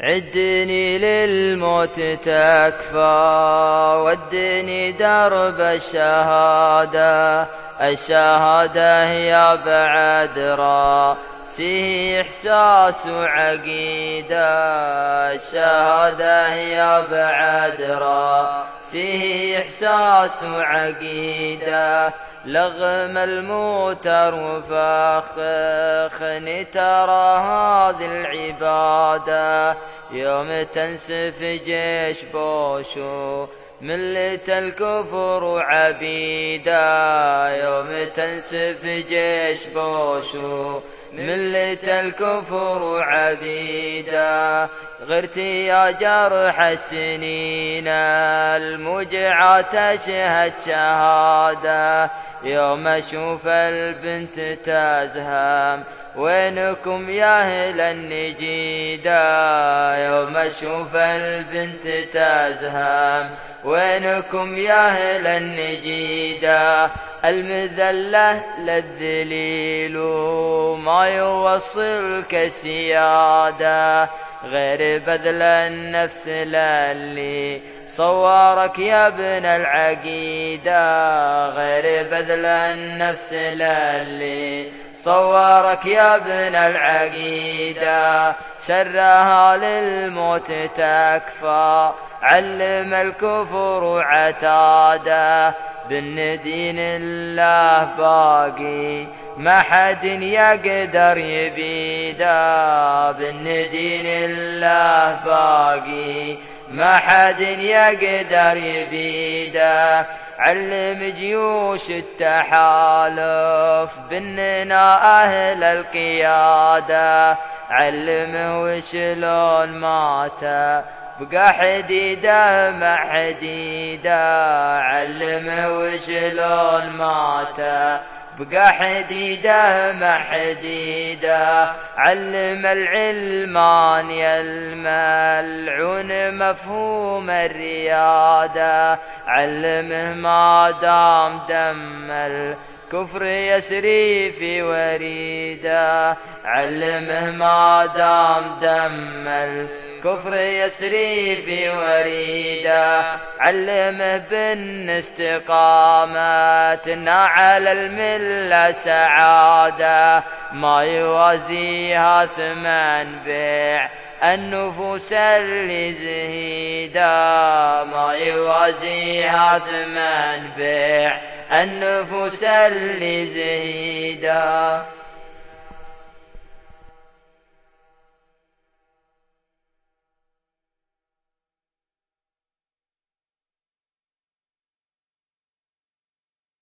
عدني للموت تكفى ودني درب الشهادة. الشهادة هي بعد رأسه إحساس وعقيدة الشهادة هي بعد رأسه إحساس وعقيدة لغم الموتر وفخخ ترى هذه العبادة. يوم تنسف جيش بوشو ملة الكفر وعبيدا يوم تنسف جيش بوشو. ملة الكفر وعبيدا غرتي يا جرح السنين الموجعة تشهد شهادة يوم أشوف البنت تزهم. وينكم يا أهل النجيدة يوم أشوف البنت تزهم. وينكم يا أهل النجيدة المذلة للذليل ما يوصلك سيادة غير بذل النفس للي صورك يا ابن العقيدة. غير بذل النفس للي صورك يا ابن العقيدة. سرها للموت تكفى. علم الكفر عتادة. بالندين الله باقي. ما حد يقدر يبيدا بالندين الله باقي. ما حد يقدر يبيدا علم جيوش التحالف بننا أهل القيادة. علمه وشلون مات بقى حديدة مع حديدة. علمه وشلون مات. بقى حديدة مع حديدة علم العلمان الملعون مفهوم الريادة. علمه ما دام دم الكفر يسري في وريدة. علمه ما دام دم الكفر يسري في وريدة. علمه بن على الملة سعادة. ما يوازيها ثمن بيع النفوس اللي زهيدا ما يوازيها ثمن بيع النفوس اللي زهيدا